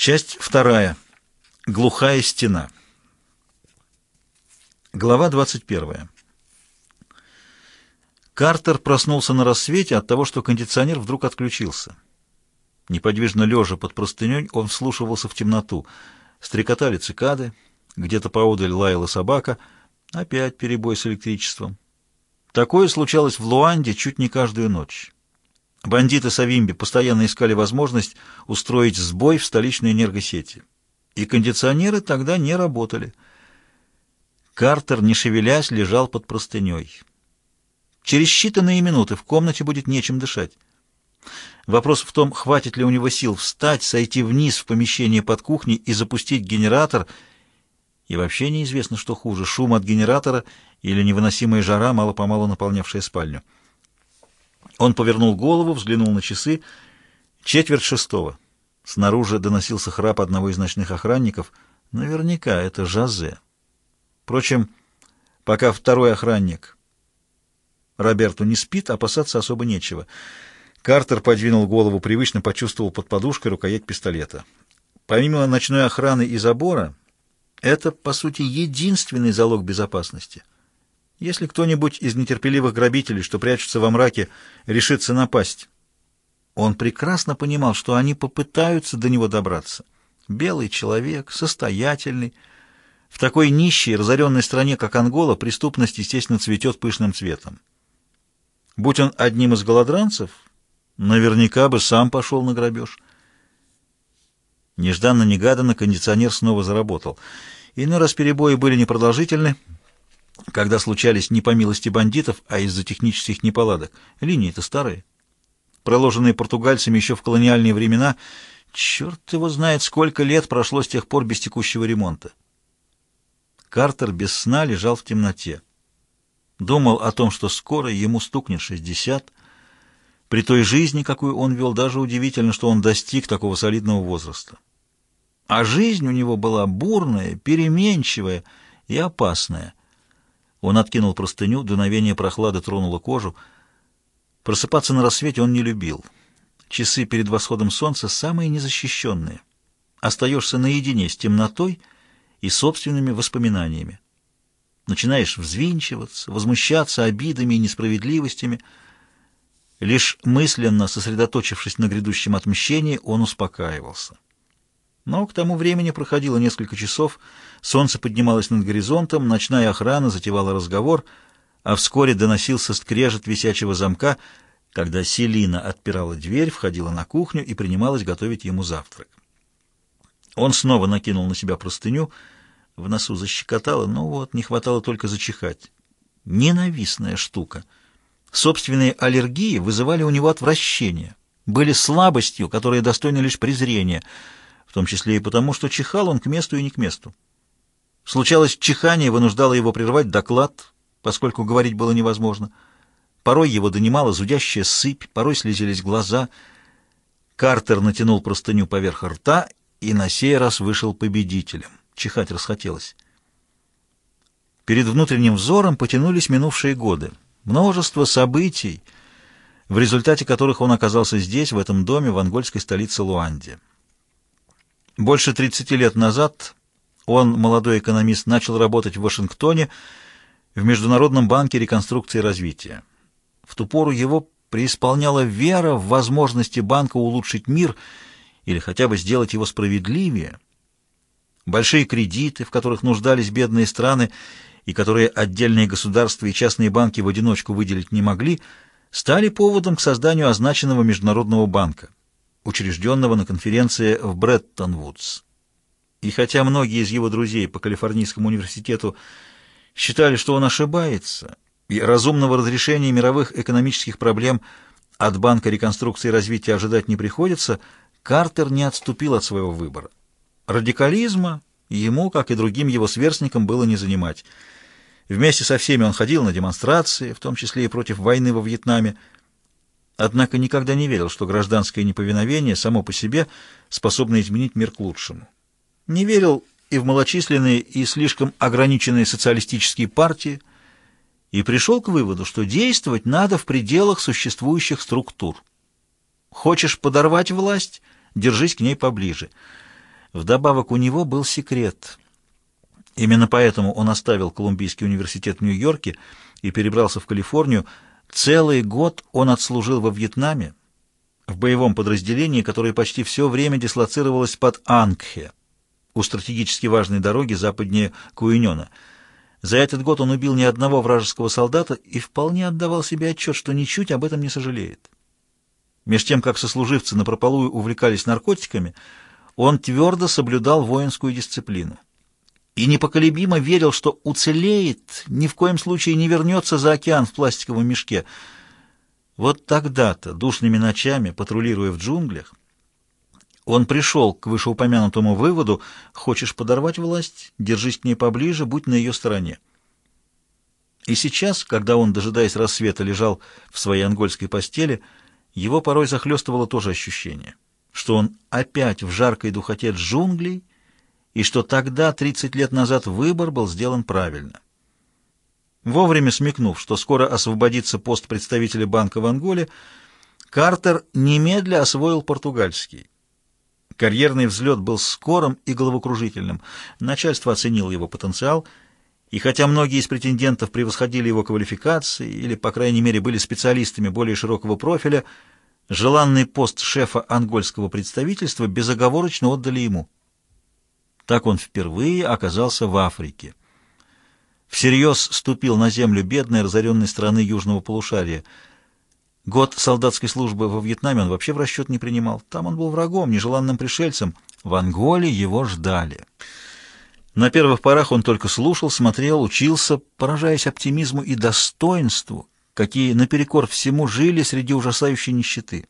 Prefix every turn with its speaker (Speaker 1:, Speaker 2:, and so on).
Speaker 1: Часть вторая. Глухая стена. Глава 21. Картер проснулся на рассвете от того, что кондиционер вдруг отключился. Неподвижно лежа под простыней, он вслушивался в темноту. Стрекотали цикады, где-то поодаль лаяла собака, опять перебой с электричеством. Такое случалось в Луанде чуть не каждую ночь. Бандиты Савимби постоянно искали возможность устроить сбой в столичной энергосети. И кондиционеры тогда не работали. Картер, не шевелясь, лежал под простыней. Через считанные минуты в комнате будет нечем дышать. Вопрос в том, хватит ли у него сил встать, сойти вниз в помещение под кухней и запустить генератор. И вообще неизвестно, что хуже, шум от генератора или невыносимая жара, мало-помалу наполнявшая спальню. Он повернул голову, взглянул на часы. Четверть шестого. Снаружи доносился храп одного из ночных охранников. Наверняка это Жазе. Впрочем, пока второй охранник Роберту не спит, опасаться особо нечего. Картер подвинул голову, привычно почувствовал под подушкой рукоять пистолета. Помимо ночной охраны и забора, это, по сути, единственный залог безопасности. Если кто-нибудь из нетерпеливых грабителей, что прячутся во мраке, решится напасть, он прекрасно понимал, что они попытаются до него добраться. Белый человек, состоятельный. В такой нищей, разоренной стране, как Ангола, преступность, естественно, цветет пышным цветом. Будь он одним из голодранцев, наверняка бы сам пошел на грабеж. Нежданно-негаданно кондиционер снова заработал. Иной раз перебои были непродолжительны, когда случались не по милости бандитов, а из-за технических неполадок. Линии-то старые, проложенные португальцами еще в колониальные времена. Черт его знает, сколько лет прошло с тех пор без текущего ремонта. Картер без сна лежал в темноте. Думал о том, что скоро ему стукнет шестьдесят. При той жизни, какую он вел, даже удивительно, что он достиг такого солидного возраста. А жизнь у него была бурная, переменчивая и опасная. Он откинул простыню, дуновение прохлады тронуло кожу. Просыпаться на рассвете он не любил. Часы перед восходом солнца самые незащищенные. Остаешься наедине с темнотой и собственными воспоминаниями. Начинаешь взвинчиваться, возмущаться обидами и несправедливостями. Лишь мысленно сосредоточившись на грядущем отмщении, он успокаивался. Но к тому времени проходило несколько часов, солнце поднималось над горизонтом, ночная охрана затевала разговор, а вскоре доносился скрежет висячего замка, когда Селина отпирала дверь, входила на кухню и принималась готовить ему завтрак. Он снова накинул на себя простыню, в носу защекотало, но вот не хватало только зачихать. Ненавистная штука. Собственные аллергии вызывали у него отвращение, были слабостью, которая достойна лишь презрения — в том числе и потому, что чихал он к месту и не к месту. Случалось, чихание вынуждало его прервать доклад, поскольку говорить было невозможно. Порой его донимала зудящая сыпь, порой слезились глаза. Картер натянул простыню поверх рта и на сей раз вышел победителем. Чихать расхотелось. Перед внутренним взором потянулись минувшие годы. Множество событий, в результате которых он оказался здесь, в этом доме, в ангольской столице Луанде. Больше 30 лет назад он, молодой экономист, начал работать в Вашингтоне в Международном банке реконструкции и развития. В ту пору его преисполняла вера в возможности банка улучшить мир или хотя бы сделать его справедливее. Большие кредиты, в которых нуждались бедные страны и которые отдельные государства и частные банки в одиночку выделить не могли, стали поводом к созданию означенного Международного банка учрежденного на конференции в Бреттон-Вудс. И хотя многие из его друзей по Калифорнийскому университету считали, что он ошибается, и разумного разрешения мировых экономических проблем от Банка реконструкции и развития ожидать не приходится, Картер не отступил от своего выбора. Радикализма ему, как и другим его сверстникам, было не занимать. Вместе со всеми он ходил на демонстрации, в том числе и против войны во Вьетнаме, однако никогда не верил, что гражданское неповиновение само по себе способно изменить мир к лучшему. Не верил и в малочисленные и слишком ограниченные социалистические партии, и пришел к выводу, что действовать надо в пределах существующих структур. Хочешь подорвать власть, держись к ней поближе. Вдобавок у него был секрет. Именно поэтому он оставил Колумбийский университет в Нью-Йорке и перебрался в Калифорнию. Целый год он отслужил во Вьетнаме, в боевом подразделении, которое почти все время дислоцировалось под Ангхе, у стратегически важной дороги западнее Куиньона. За этот год он убил ни одного вражеского солдата и вполне отдавал себе отчет, что ничуть об этом не сожалеет. Меж тем, как сослуживцы напропалую увлекались наркотиками, он твердо соблюдал воинскую дисциплину и непоколебимо верил, что уцелеет, ни в коем случае не вернется за океан в пластиковом мешке. Вот тогда-то, душными ночами, патрулируя в джунглях, он пришел к вышеупомянутому выводу «Хочешь подорвать власть? Держись к ней поближе, будь на ее стороне». И сейчас, когда он, дожидаясь рассвета, лежал в своей ангольской постели, его порой захлестывало то же ощущение, что он опять в жаркой духоте джунглей и что тогда, 30 лет назад, выбор был сделан правильно. Вовремя смекнув, что скоро освободится пост представителя банка в Анголе, Картер немедля освоил португальский. Карьерный взлет был скорым и головокружительным. Начальство оценило его потенциал, и хотя многие из претендентов превосходили его квалификации или, по крайней мере, были специалистами более широкого профиля, желанный пост шефа ангольского представительства безоговорочно отдали ему. Так он впервые оказался в Африке. Всерьез ступил на землю бедной, разоренной страны южного полушария. Год солдатской службы во Вьетнаме он вообще в расчет не принимал. Там он был врагом, нежеланным пришельцем. В Анголе его ждали. На первых порах он только слушал, смотрел, учился, поражаясь оптимизму и достоинству, какие наперекор всему жили среди ужасающей нищеты.